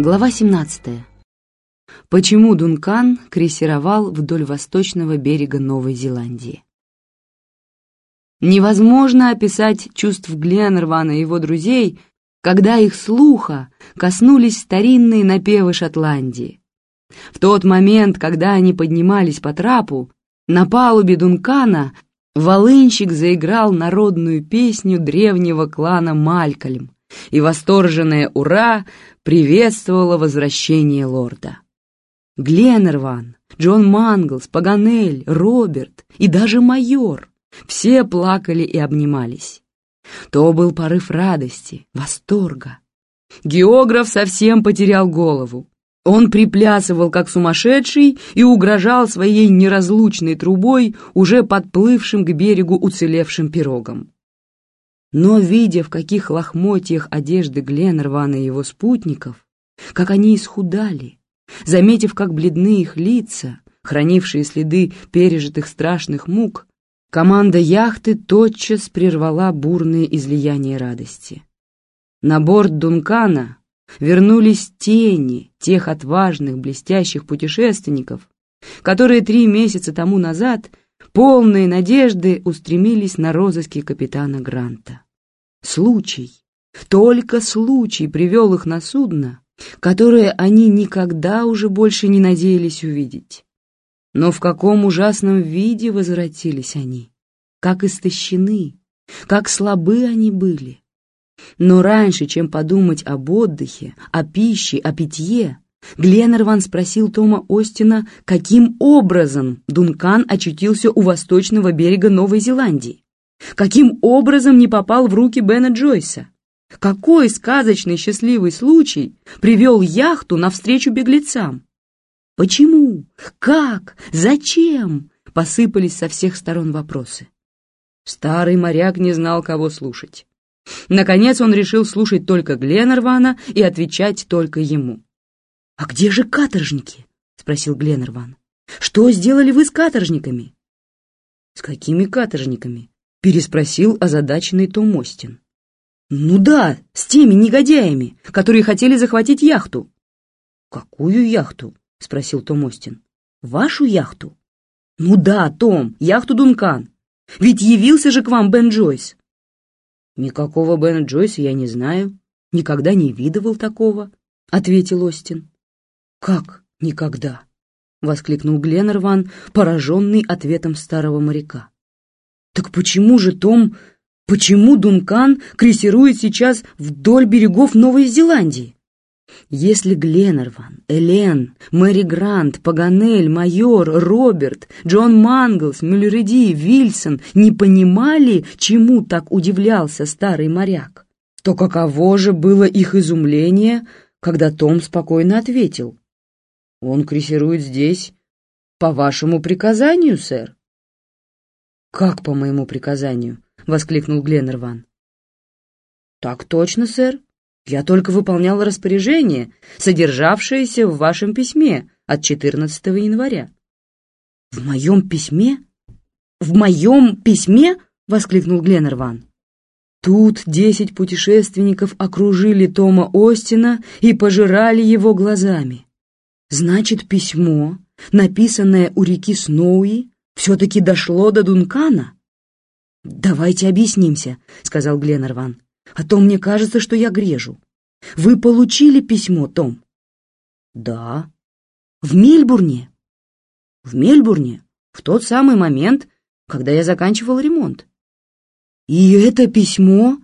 Глава 17. Почему Дункан крейсировал вдоль восточного берега Новой Зеландии? Невозможно описать чувств Гленнервана и его друзей, когда их слуха коснулись старинные напевы Шотландии. В тот момент, когда они поднимались по трапу, на палубе Дункана волынщик заиграл народную песню древнего клана Малькольм, и восторженное «Ура!» приветствовало возвращение лорда. Гленнерван, Джон Манглс, Паганель, Роберт и даже майор — все плакали и обнимались. То был порыв радости, восторга. Географ совсем потерял голову. Он приплясывал, как сумасшедший, и угрожал своей неразлучной трубой уже подплывшим к берегу уцелевшим пирогом. Но, видя, в каких лохмотьях одежды Гленнервана и его спутников, как они исхудали, заметив, как бледны их лица, хранившие следы пережитых страшных мук, команда яхты тотчас прервала бурные излияния радости. На борт Дункана вернулись тени тех отважных, блестящих путешественников, которые три месяца тому назад полные надежды устремились на розыски капитана Гранта. Случай, только случай привел их на судно, которое они никогда уже больше не надеялись увидеть. Но в каком ужасном виде возвратились они, как истощены, как слабы они были. Но раньше, чем подумать об отдыхе, о пище, о питье, Гленнерван спросил Тома Остина, каким образом Дункан очутился у восточного берега Новой Зеландии. Каким образом не попал в руки Бена Джойса? Какой сказочный счастливый случай привел яхту навстречу беглецам? Почему? Как? Зачем? Посыпались со всех сторон вопросы. Старый моряк не знал, кого слушать. Наконец он решил слушать только Гленнервана и отвечать только ему. «А где же каторжники?» — спросил Гленнерван. «Что сделали вы с каторжниками?» «С какими каторжниками?» — переспросил озадаченный Том Остин. «Ну да, с теми негодяями, которые хотели захватить яхту». «Какую яхту?» — спросил Том Остин. «Вашу яхту?» «Ну да, Том, яхту Дункан. Ведь явился же к вам Бен Джойс». «Никакого Бена Джойса я не знаю, никогда не видывал такого», — ответил Остин. «Как никогда?» — воскликнул Гленнерван, пораженный ответом старого моряка. «Так почему же Том, почему Дункан крейсирует сейчас вдоль берегов Новой Зеландии? Если Гленнерван, Элен, Мэри Грант, Паганель, Майор, Роберт, Джон Манглс, Мюллериди, Вильсон не понимали, чему так удивлялся старый моряк, то каково же было их изумление, когда Том спокойно ответил. «Он крейсирует здесь по вашему приказанию, сэр». «Как по моему приказанию?» — воскликнул Гленнерван. «Так точно, сэр. Я только выполнял распоряжение, содержавшееся в вашем письме от 14 января». «В моем письме? В моем письме?» — воскликнул Гленнерван. Тут десять путешественников окружили Тома Остина и пожирали его глазами. Значит, письмо, написанное у реки Сноуи, все-таки дошло до Дункана? «Давайте объяснимся», — сказал Гленнерван. А то мне кажется, что я грежу. Вы получили письмо, Том? Да. В Мельбурне? В Мельбурне, в тот самый момент, когда я заканчивал ремонт. И это письмо?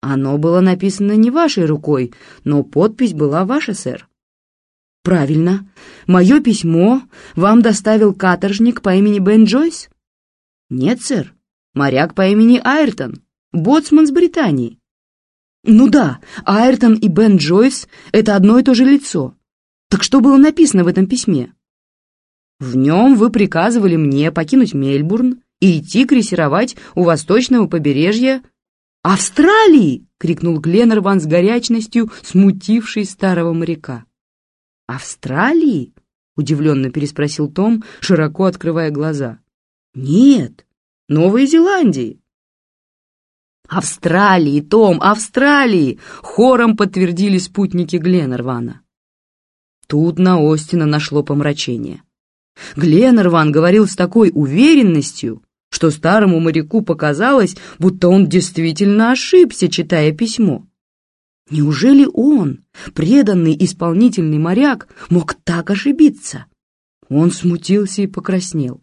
Оно было написано не вашей рукой, но подпись была ваша, сэр. Правильно. Мое письмо вам доставил каторжник по имени Бен Джойс? Нет, сэр. Моряк по имени Айртон. Боцман с Британии. Ну да, Айртон и Бен Джойс — это одно и то же лицо. Так что было написано в этом письме? В нем вы приказывали мне покинуть Мельбурн и идти крейсировать у восточного побережья Австралии! — крикнул Гленнерван с горячностью, смутивший старого моряка. «Австралии?» — удивленно переспросил Том, широко открывая глаза. «Нет, Новой Зеландии. «Австралии, Том, Австралии!» — хором подтвердили спутники Гленнервана. Тут на Остина нашло помрачение. Гленнерван говорил с такой уверенностью, что старому моряку показалось, будто он действительно ошибся, читая письмо. Неужели он, преданный исполнительный моряк, мог так ошибиться? Он смутился и покраснел.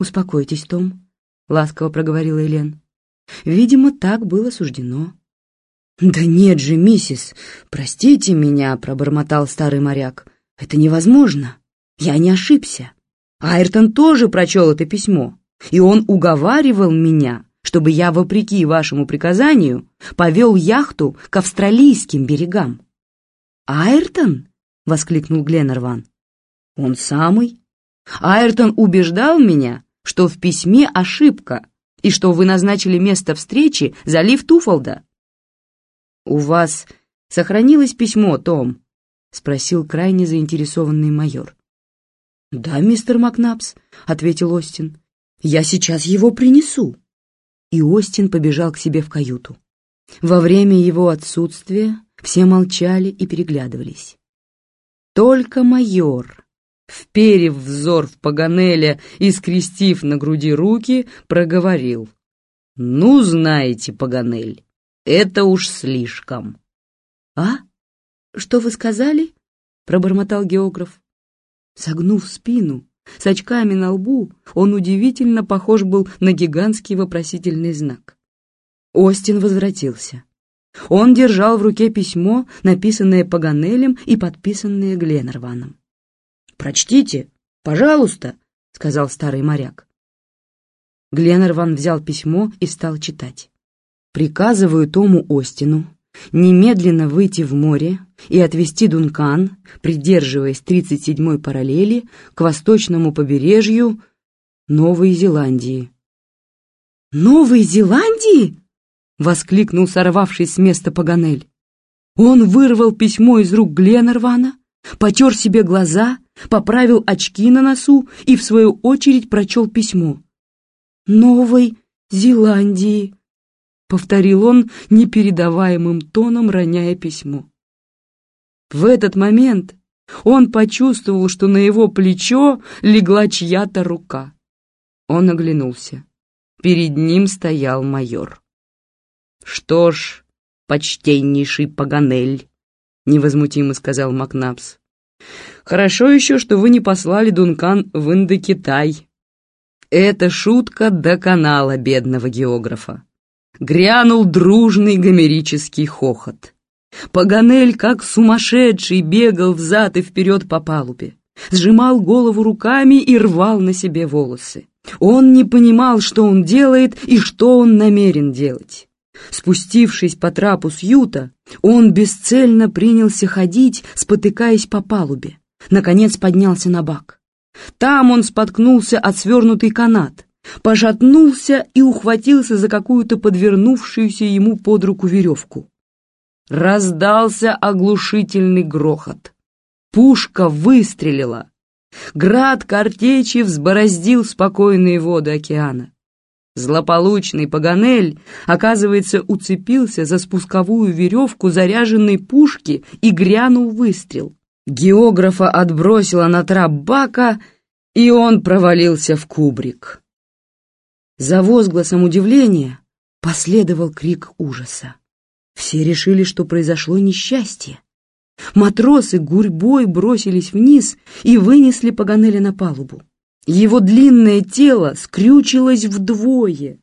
«Успокойтесь, Том», — ласково проговорила Элен. «Видимо, так было суждено». «Да нет же, миссис, простите меня», — пробормотал старый моряк. «Это невозможно. Я не ошибся. Айртон тоже прочел это письмо, и он уговаривал меня, чтобы я, вопреки вашему приказанию, повел яхту к австралийским берегам». «Айртон?» — воскликнул Гленнерван. «Он самый. Айртон убеждал меня, что в письме ошибка, и что вы назначили место встречи залив Туфолда». «У вас сохранилось письмо, Том?» — спросил крайне заинтересованный майор. «Да, мистер Макнапс», — ответил Остин. «Я сейчас его принесу». И Остин побежал к себе в каюту. Во время его отсутствия все молчали и переглядывались. Только майор, вперев взор в Паганеля и скрестив на груди руки, проговорил. «Ну, знаете, Паганель, это уж слишком». «А? Что вы сказали?» — пробормотал географ. Согнув спину, с очками на лбу, он удивительно похож был на гигантский вопросительный знак. Остин возвратился. Он держал в руке письмо, написанное Паганелем и подписанное Гленнерваном. «Прочтите, пожалуйста», — сказал старый моряк. Гленнерван взял письмо и стал читать. «Приказываю Тому Остину немедленно выйти в море и отвести Дункан, придерживаясь 37-й параллели, к восточному побережью Новой Зеландии. «Новой Зеландии?» — воскликнул сорвавшись с места Паганель. Он вырвал письмо из рук Гленнервана, потер себе глаза, поправил очки на носу и, в свою очередь, прочел письмо. «Новой Зеландии», — повторил он непередаваемым тоном, роняя письмо. В этот момент он почувствовал, что на его плечо легла чья-то рука. Он оглянулся. Перед ним стоял майор. «Что ж, почтеннейший Паганель», — невозмутимо сказал Макнапс, «хорошо еще, что вы не послали Дункан в Индокитай. Это шутка до канала бедного географа грянул дружный гомерический хохот. Паганель, как сумасшедший, бегал взад и вперед по палубе, сжимал голову руками и рвал на себе волосы. Он не понимал, что он делает и что он намерен делать. Спустившись по трапу с юта, он бесцельно принялся ходить, спотыкаясь по палубе. Наконец поднялся на бак. Там он споткнулся от свернутый канат, пожатнулся и ухватился за какую-то подвернувшуюся ему под руку веревку. Раздался оглушительный грохот. Пушка выстрелила. Град картечи взбороздил спокойные воды океана. Злополучный Паганель, оказывается, уцепился за спусковую веревку заряженной пушки и грянул выстрел. Географа отбросила на трап бака, и он провалился в кубрик. За возгласом удивления последовал крик ужаса. Все решили, что произошло несчастье. Матросы гурьбой бросились вниз и вынесли Паганеля на палубу. Его длинное тело скрючилось вдвое.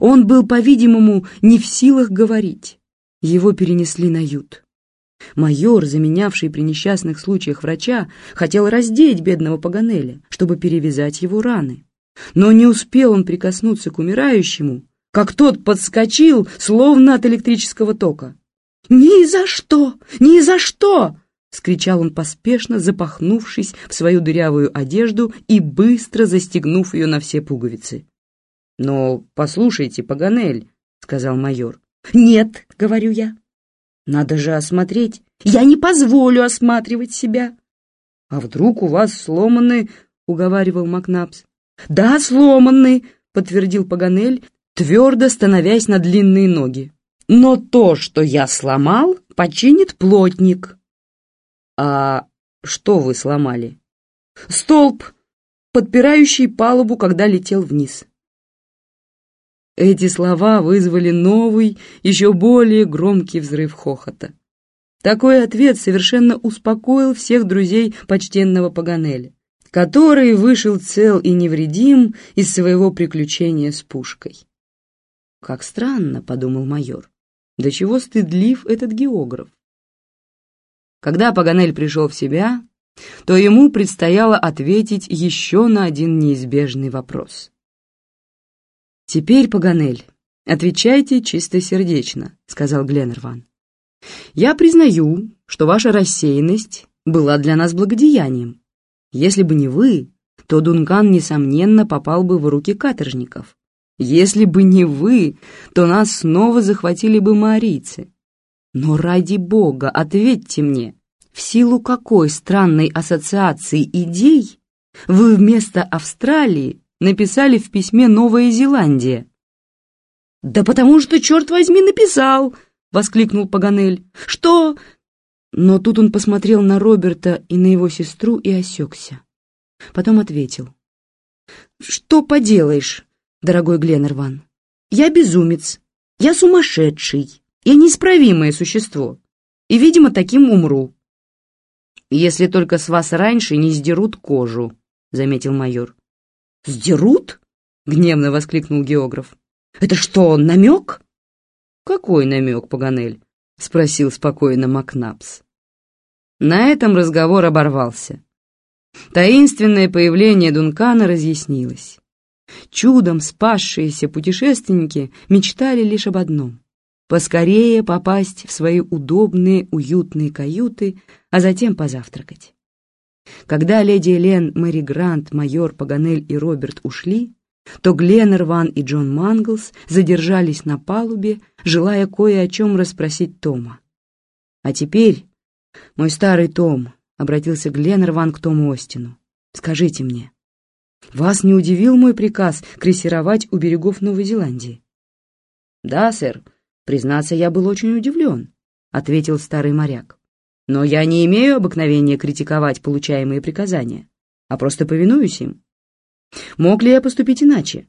Он был, по-видимому, не в силах говорить. Его перенесли на ют. Майор, заменявший при несчастных случаях врача, хотел раздеть бедного Паганеля, чтобы перевязать его раны. Но не успел он прикоснуться к умирающему, как тот подскочил, словно от электрического тока. «Ни за что! Ни за что!» — скричал он поспешно, запахнувшись в свою дырявую одежду и быстро застегнув ее на все пуговицы. «Но послушайте, Паганель», — сказал майор. «Нет», — говорю я. «Надо же осмотреть. Я не позволю осматривать себя». «А вдруг у вас сломаны...» — уговаривал Макнапс. «Да, сломанный», — подтвердил Паганель твердо становясь на длинные ноги. «Но то, что я сломал, починит плотник». «А что вы сломали?» «Столб, подпирающий палубу, когда летел вниз». Эти слова вызвали новый, еще более громкий взрыв хохота. Такой ответ совершенно успокоил всех друзей почтенного Паганеля, который вышел цел и невредим из своего приключения с пушкой. «Как странно», — подумал майор, — «до чего стыдлив этот географ». Когда Паганель пришел в себя, то ему предстояло ответить еще на один неизбежный вопрос. «Теперь, Паганель, отвечайте чистосердечно», — сказал Гленнерван. «Я признаю, что ваша рассеянность была для нас благодеянием. Если бы не вы, то Дункан, несомненно, попал бы в руки каторжников. Если бы не вы, то нас снова захватили бы маорийцы. Но ради бога, ответьте мне, в силу какой странной ассоциации идей вы вместо Австралии написали в письме «Новая Зеландия»?» «Да потому что, черт возьми, написал!» — воскликнул Паганель. «Что?» Но тут он посмотрел на Роберта и на его сестру и осекся. Потом ответил. «Что поделаешь, дорогой Гленнерван? Я безумец, я сумасшедший, я неисправимое существо, и, видимо, таким умру». «Если только с вас раньше не сдерут кожу», — заметил майор. «Сдерут?» — гневно воскликнул географ. «Это что, намек?» «Какой намек, Паганель?» — спросил спокойно Макнапс. На этом разговор оборвался. Таинственное появление Дункана разъяснилось. Чудом спасшиеся путешественники мечтали лишь об одном — поскорее попасть в свои удобные, уютные каюты, а затем позавтракать. Когда леди Элен, Мэри Грант, майор Паганель и Роберт ушли, то Гленнерван и Джон Манглс задержались на палубе, желая кое о чем расспросить Тома. «А теперь, мой старый Том», — обратился Гленнерван к Тому Остину, — «скажите мне, вас не удивил мой приказ крейсеровать у берегов Новой Зеландии?» «Да, сэр, признаться, я был очень удивлен», — ответил старый моряк. Но я не имею обыкновения критиковать получаемые приказания, а просто повинуюсь им. Мог ли я поступить иначе?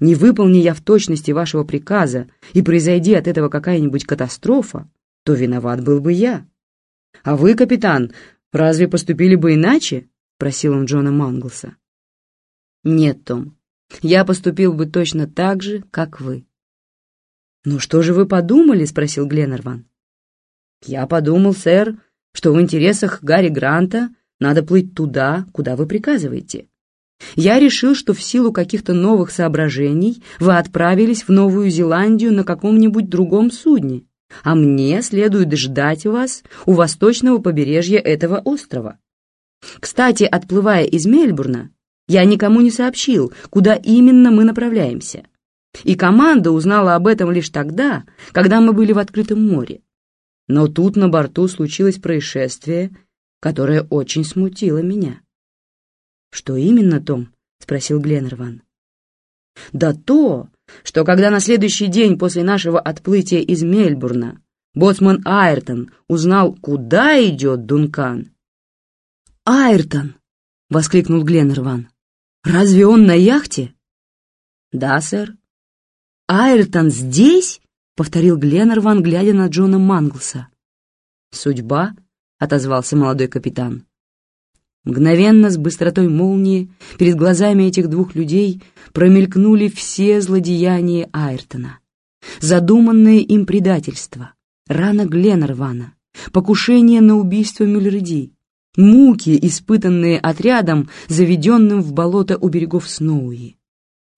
Не выполни я в точности вашего приказа и произойди от этого какая-нибудь катастрофа, то виноват был бы я. А вы, капитан, разве поступили бы иначе? Просил он Джона Манглса. Нет, Том, я поступил бы точно так же, как вы. «Ну что же вы подумали?» — спросил Гленнерван. «Я подумал, сэр, что в интересах Гарри Гранта надо плыть туда, куда вы приказываете. Я решил, что в силу каких-то новых соображений вы отправились в Новую Зеландию на каком-нибудь другом судне, а мне следует ждать вас у восточного побережья этого острова. Кстати, отплывая из Мельбурна, я никому не сообщил, куда именно мы направляемся. И команда узнала об этом лишь тогда, когда мы были в открытом море. Но тут на борту случилось происшествие, которое очень смутило меня. «Что именно, Том?» — спросил Гленнерван. «Да то, что когда на следующий день после нашего отплытия из Мельбурна боцман Айртон узнал, куда идет Дункан...» «Айртон!» — воскликнул Гленнерван. «Разве он на яхте?» «Да, сэр». «Айртон здесь?» — повторил Гленнерван, глядя на Джона Манглса. «Судьба?» — отозвался молодой капитан. Мгновенно, с быстротой молнии, перед глазами этих двух людей промелькнули все злодеяния Айртона. Задуманное им предательство, рана Гленнервана, покушение на убийство Мюллерди, муки, испытанные отрядом, заведенным в болото у берегов Сноуи.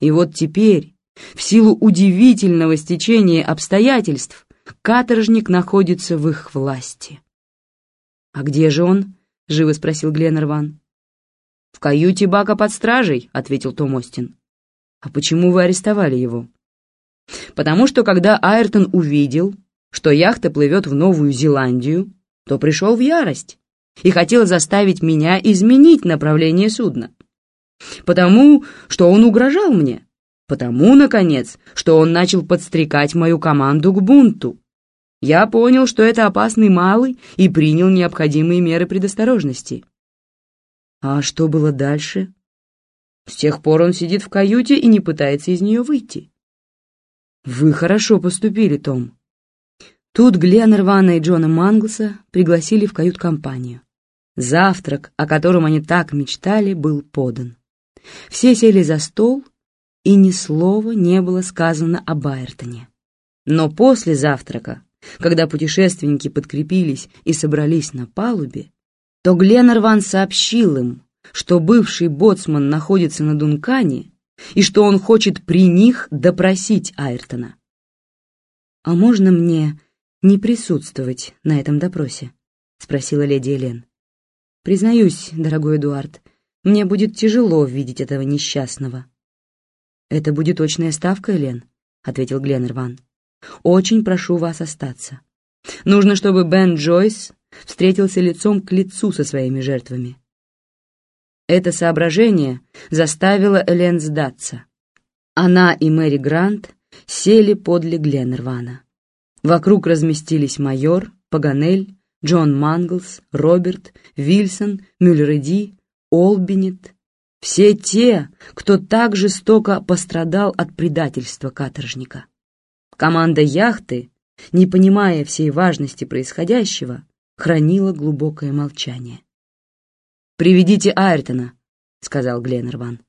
И вот теперь, в силу удивительного стечения обстоятельств каторжник находится в их власти. «А где же он?» — живо спросил Гленнерван. «В каюте Бака под стражей», — ответил Том Остин. «А почему вы арестовали его?» «Потому что когда Айртон увидел, что яхта плывет в Новую Зеландию, то пришел в ярость и хотел заставить меня изменить направление судна. Потому что он угрожал мне, Потому, наконец, что он начал подстрекать мою команду к бунту. Я понял, что это опасный малый, и принял необходимые меры предосторожности. А что было дальше? С тех пор он сидит в каюте и не пытается из нее выйти. Вы хорошо поступили, Том. Тут Гленнервана и Джона Манглса пригласили в кают-компанию. Завтрак, о котором они так мечтали, был подан. Все сели за стол, и ни слова не было сказано об Айртоне. Но после завтрака, когда путешественники подкрепились и собрались на палубе, то Гленнерван сообщил им, что бывший боцман находится на Дункане и что он хочет при них допросить Айртона. «А можно мне не присутствовать на этом допросе?» — спросила леди Элен. «Признаюсь, дорогой Эдуард, мне будет тяжело видеть этого несчастного». «Это будет точная ставка, Элен», — ответил Гленнерван. «Очень прошу вас остаться. Нужно, чтобы Бен Джойс встретился лицом к лицу со своими жертвами. Это соображение заставило Элен сдаться. Она и Мэри Грант сели подле Гленнервана. Вокруг разместились майор, Паганель, Джон Манглс, Роберт, Вильсон, Мюллереди, Олбинет. Все те, кто так жестоко пострадал от предательства каторжника. Команда яхты, не понимая всей важности происходящего, хранила глубокое молчание. «Приведите Айртона», — сказал Гленнерван.